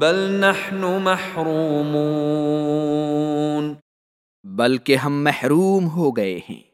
بل نحن محرومون۔ بلکہ ہم محروم ہو گئے ہیں۔